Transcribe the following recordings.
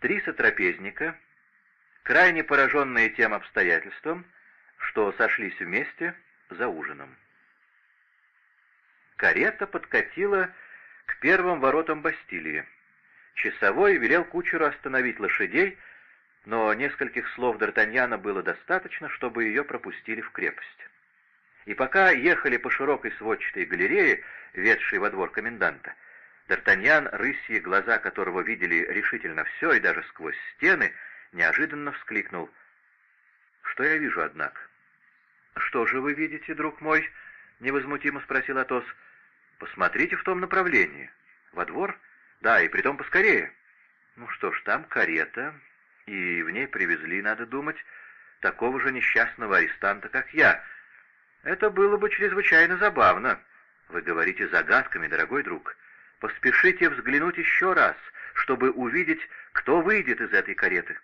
Три сотрапезника, крайне пораженные тем обстоятельством, что сошлись вместе за ужином. Карета подкатила к первым воротам Бастилии. Часовой велел кучеру остановить лошадей, но нескольких слов Д'Артаньяна было достаточно, чтобы ее пропустили в крепость. И пока ехали по широкой сводчатой галерее, ведшей во двор коменданта, Д'Артаньян, рысьи глаза которого видели решительно все и даже сквозь стены, неожиданно вскликнул. «Что я вижу, однако?» «Что же вы видите, друг мой?» — невозмутимо спросил Атос. «Посмотрите в том направлении. Во двор? Да, и притом поскорее». «Ну что ж, там карета, и в ней привезли, надо думать, такого же несчастного арестанта, как я. Это было бы чрезвычайно забавно. Вы говорите загадками, дорогой друг. Поспешите взглянуть еще раз, чтобы увидеть, кто выйдет из этой кареты».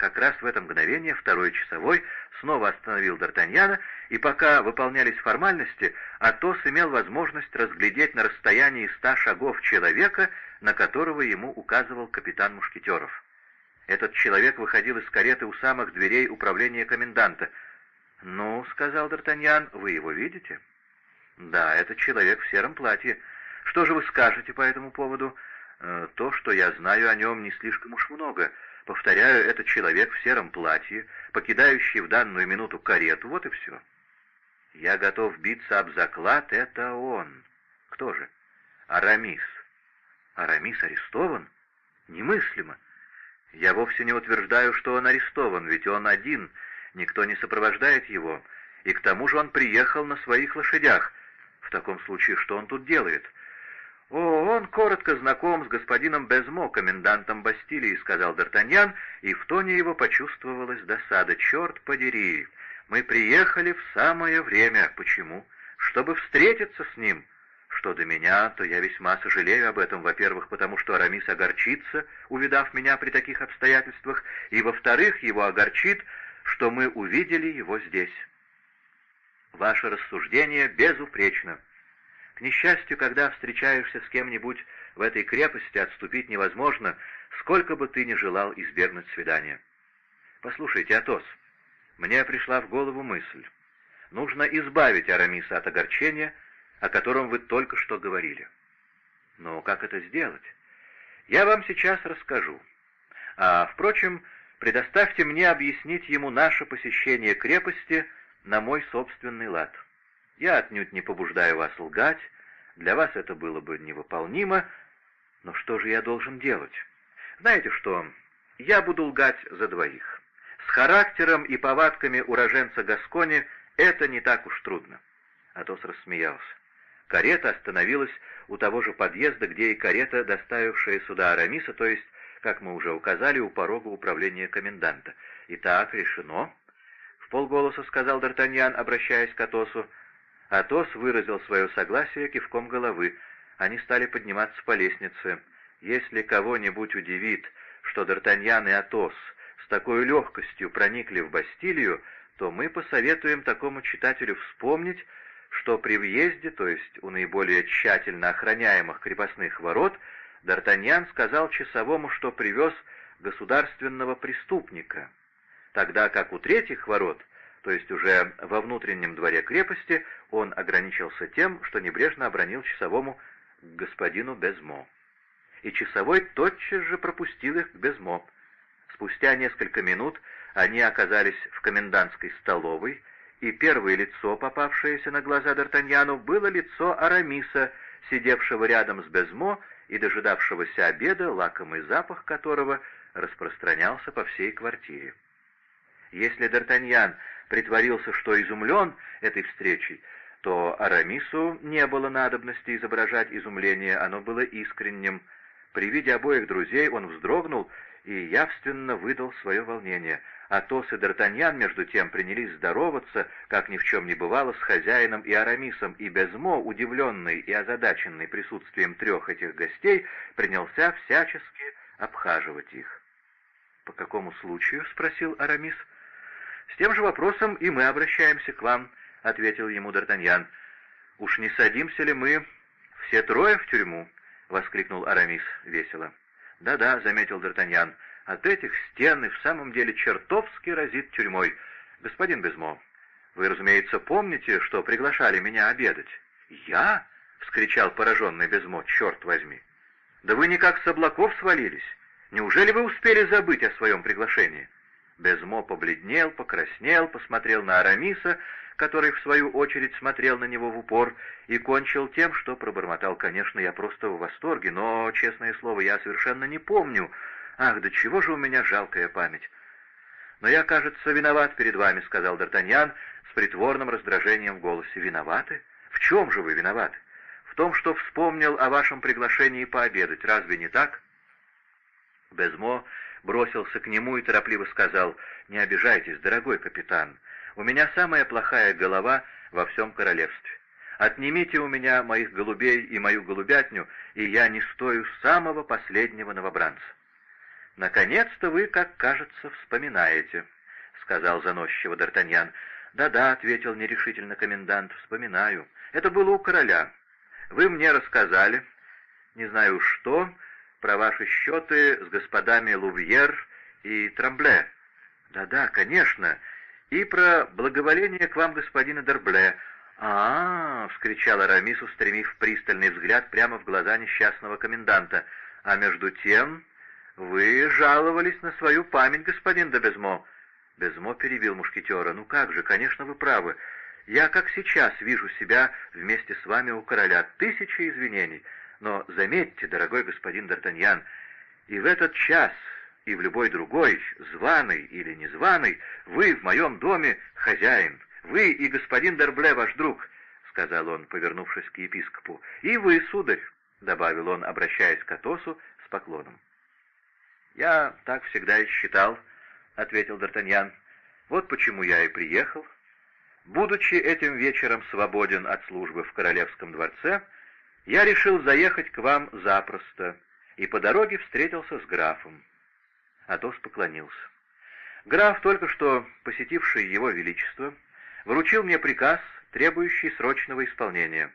Как раз в это мгновение второй часовой снова остановил Д'Артаньяна, и пока выполнялись формальности, Атос имел возможность разглядеть на расстоянии ста шагов человека, на которого ему указывал капитан Мушкетеров. Этот человек выходил из кареты у самых дверей управления коменданта. «Ну, — сказал Д'Артаньян, — вы его видите?» «Да, это человек в сером платье. Что же вы скажете по этому поводу?» «Э, «То, что я знаю о нем, не слишком уж много». Повторяю, это человек в сером платье, покидающий в данную минуту карету, вот и все. Я готов биться об заклад, это он. Кто же? Арамис. Арамис арестован? Немыслимо. Я вовсе не утверждаю, что он арестован, ведь он один, никто не сопровождает его, и к тому же он приехал на своих лошадях. В таком случае, что он тут делает? «О, он коротко знаком с господином Безмо, комендантом Бастилии», — сказал Д'Артаньян, и в тоне его почувствовалась досада. «Черт подери! Мы приехали в самое время. Почему? Чтобы встретиться с ним. Что до меня, то я весьма сожалею об этом, во-первых, потому что Арамис огорчится, увидав меня при таких обстоятельствах, и, во-вторых, его огорчит, что мы увидели его здесь. Ваше рассуждение безупречно». К несчастью, когда встречаешься с кем-нибудь в этой крепости, отступить невозможно, сколько бы ты ни желал избегнуть свидания. Послушайте, Атос, мне пришла в голову мысль. Нужно избавить Арамиса от огорчения, о котором вы только что говорили. Но как это сделать? Я вам сейчас расскажу. А, впрочем, предоставьте мне объяснить ему наше посещение крепости на мой собственный лад. Я отнюдь не побуждаю вас лгать, для вас это было бы невыполнимо, но что же я должен делать? Знаете что, я буду лгать за двоих. С характером и повадками уроженца Гаскони это не так уж трудно. Атос рассмеялся. Карета остановилась у того же подъезда, где и карета, доставившая сюда Арамиса, то есть, как мы уже указали, у порога управления коменданта. «Итак, решено», — в полголоса сказал Д'Артаньян, обращаясь к Атосу, — Атос выразил свое согласие кивком головы. Они стали подниматься по лестнице. Если кого-нибудь удивит, что Д'Артаньян и Атос с такой легкостью проникли в Бастилию, то мы посоветуем такому читателю вспомнить, что при въезде, то есть у наиболее тщательно охраняемых крепостных ворот, Д'Артаньян сказал часовому, что привез государственного преступника, тогда как у третьих ворот то есть уже во внутреннем дворе крепости, он ограничился тем, что небрежно обронил часовому господину Безмо. И часовой тотчас же пропустил их к Безмо. Спустя несколько минут они оказались в комендантской столовой, и первое лицо, попавшееся на глаза Д'Артаньяну, было лицо Арамиса, сидевшего рядом с Безмо и дожидавшегося обеда, лакомый запах которого распространялся по всей квартире. Если Д'Артаньян притворился, что изумлен этой встречей, то Арамису не было надобности изображать изумление, оно было искренним. При виде обоих друзей он вздрогнул и явственно выдал свое волнение. Атос и Д'Артаньян, между тем, принялись здороваться, как ни в чем не бывало, с хозяином и Арамисом, и Безмо, удивленный и озадаченный присутствием трех этих гостей, принялся всячески обхаживать их. «По какому случаю?» — спросил Арамис. — «С тем же вопросом и мы обращаемся к вам», — ответил ему Д'Артаньян. «Уж не садимся ли мы все трое в тюрьму?» — воскликнул Арамис весело. «Да-да», — заметил Д'Артаньян, — От этих стен и в самом деле чертовски разит тюрьмой. Господин Безмо, вы, разумеется, помните, что приглашали меня обедать? Я? — вскричал пораженный Безмо, черт возьми. Да вы никак с облаков свалились. Неужели вы успели забыть о своем приглашении? Безмо побледнел, покраснел, посмотрел на Арамиса, который, в свою очередь, смотрел на него в упор, и кончил тем, что пробормотал, конечно, я просто в восторге, но, честное слово, я совершенно не помню. Ах, да чего же у меня жалкая память! «Но я, кажется, виноват перед вами», — сказал Д'Артаньян с притворным раздражением в голосе. «Виноваты? В чем же вы виноваты? В том, что вспомнил о вашем приглашении пообедать. Разве не так?» Безмо бросился к нему и торопливо сказал, «Не обижайтесь, дорогой капитан, у меня самая плохая голова во всем королевстве. Отнимите у меня моих голубей и мою голубятню, и я не стою самого последнего новобранца». «Наконец-то вы, как кажется, вспоминаете», — сказал заносчиво Д'Артаньян. «Да-да», — ответил нерешительно комендант, — «вспоминаю. Это было у короля. Вы мне рассказали, не знаю что, про ваши счеты с господами Лувьер и Трамбле. Да-да, конечно. И про благоволение к вам господина Дербле. А, -а, -а вскричал Арамис, устремив пристальный взгляд прямо в глаза несчастного коменданта. А между тем вы жаловались на свою память, господин де Безмо. Безмо перебил мушкетера. Ну как же, конечно, вы правы. Я, как сейчас, вижу себя вместе с вами у короля. Тысячи извинений. Но заметьте, дорогой господин Д'Артаньян, и в этот час, и в любой другой, званый или незваный, вы в моем доме хозяин. Вы и господин Д'Арбле ваш друг, — сказал он, повернувшись к епископу. И вы, сударь, — добавил он, обращаясь к Атосу с поклоном. «Я так всегда и считал», — ответил Д'Артаньян. «Вот почему я и приехал. Будучи этим вечером свободен от службы в Королевском дворце, — я решил заехать к вам запросто, и по дороге встретился с графом. Атос поклонился. Граф, только что посетивший его величество, вручил мне приказ, требующий срочного исполнения.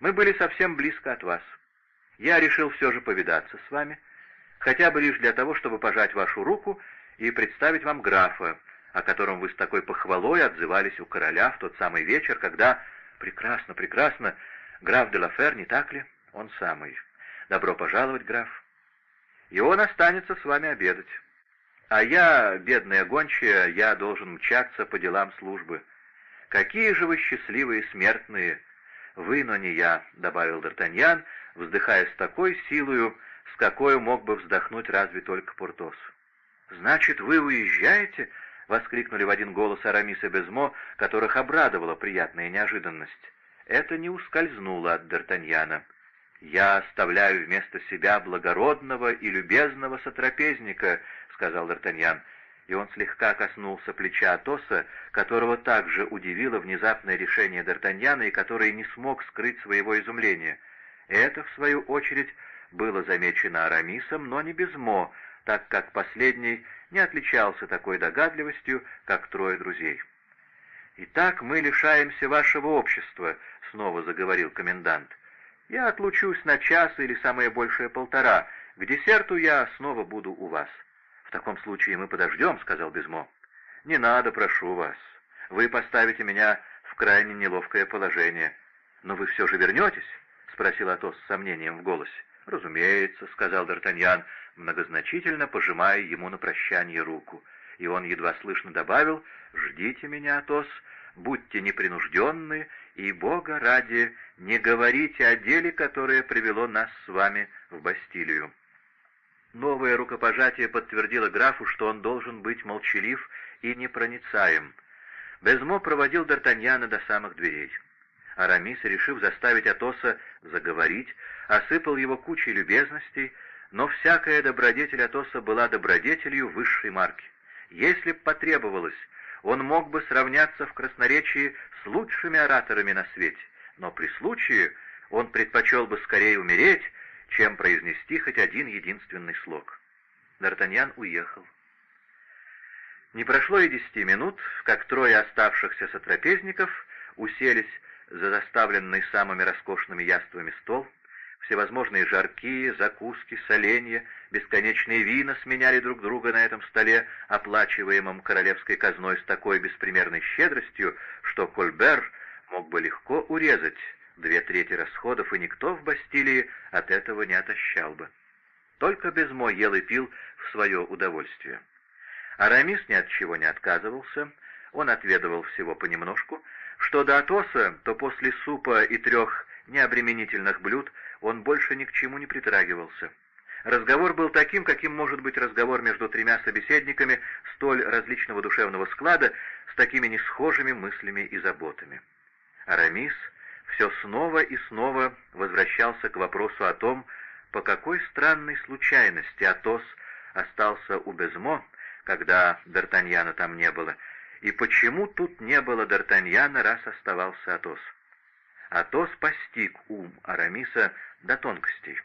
Мы были совсем близко от вас. Я решил все же повидаться с вами, хотя бы лишь для того, чтобы пожать вашу руку и представить вам графа, о котором вы с такой похвалой отзывались у короля в тот самый вечер, когда... Прекрасно, прекрасно, Граф де Лафер, не так ли? Он самый. Добро пожаловать, граф. И он останется с вами обедать. А я, бедная гончая, я должен мчаться по делам службы. Какие же вы счастливые смертные! Вы, но не я, — добавил Д'Артаньян, вздыхая с такой силою, с какой мог бы вздохнуть разве только Портос. «Значит, вы уезжаете?» — воскликнули в один голос Арамис и Безмо, которых обрадовала приятная неожиданность. Это не ускользнуло от Д'Артаньяна. «Я оставляю вместо себя благородного и любезного сотрапезника», — сказал Д'Артаньян, и он слегка коснулся плеча Атоса, которого также удивило внезапное решение Д'Артаньяна и который не смог скрыть своего изумления. Это, в свою очередь, было замечено Арамисом, но не без Мо, так как последний не отличался такой догадливостью, как трое друзей. «Итак, мы лишаемся вашего общества», — снова заговорил комендант. «Я отлучусь на час или самое большее полтора. К десерту я снова буду у вас». «В таком случае мы подождем», — сказал Безмо. «Не надо, прошу вас. Вы поставите меня в крайне неловкое положение». «Но вы все же вернетесь?» — спросил Атос с сомнением в голосе. «Разумеется», — сказал Д'Артаньян, многозначительно пожимая ему на прощание руку и он едва слышно добавил «Ждите меня, Атос, будьте непринужденны, и, Бога ради, не говорите о деле, которое привело нас с вами в Бастилию». Новое рукопожатие подтвердило графу, что он должен быть молчалив и непроницаем. Безмо проводил Д'Артаньяна до самых дверей. Арамис, решив заставить Атоса заговорить, осыпал его кучей любезностей, но всякая добродетель Атоса была добродетелью высшей марки. Если б потребовалось, он мог бы сравняться в красноречии с лучшими ораторами на свете, но при случае он предпочел бы скорее умереть, чем произнести хоть один единственный слог. Д'Артаньян уехал. Не прошло и десяти минут, как трое оставшихся сотрапезников уселись за заставленный самыми роскошными яствами стол. Всевозможные жаркие, закуски, соленья, бесконечные вина сменяли друг друга на этом столе, оплачиваемом королевской казной с такой беспримерной щедростью, что Кольбер мог бы легко урезать две трети расходов, и никто в Бастилии от этого не отощал бы. Только Безмо ел и пил в свое удовольствие. Арамис ни от чего не отказывался, он отведывал всего понемножку. Что до Атоса, то после супа и трех необременительных блюд он больше ни к чему не притрагивался. Разговор был таким, каким может быть разговор между тремя собеседниками столь различного душевного склада с такими несхожими мыслями и заботами. Арамис все снова и снова возвращался к вопросу о том, по какой странной случайности Атос остался у Безмо, когда Д'Артаньяна там не было, и почему тут не было Д'Артаньяна, раз оставался Атос. Атос постиг ум Арамиса до тонкостей.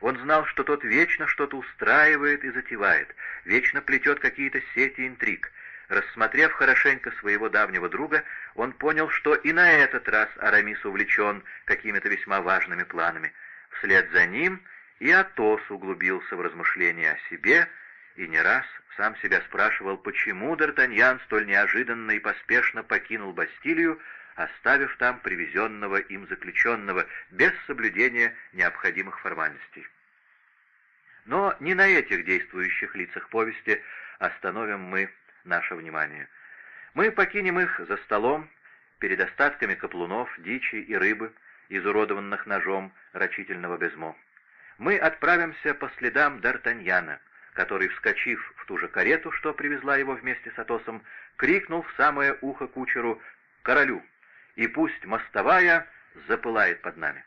Он знал, что тот вечно что-то устраивает и затевает, вечно плетет какие-то сети интриг. Рассмотрев хорошенько своего давнего друга, он понял, что и на этот раз Арамис увлечен какими-то весьма важными планами. Вслед за ним и Атос углубился в размышления о себе и не раз сам себя спрашивал, почему Д'Артаньян столь неожиданно и поспешно покинул Бастилию, оставив там привезенного им заключенного без соблюдения необходимых формальностей. Но не на этих действующих лицах повести остановим мы наше внимание. Мы покинем их за столом, перед остатками каплунов, дичи и рыбы, изуродованных ножом рачительного безмо. Мы отправимся по следам Д'Артаньяна, который, вскочив в ту же карету, что привезла его вместе с Атосом, крикнул в самое ухо кучеру «Королю!» И пусть мостовая запылает под нами.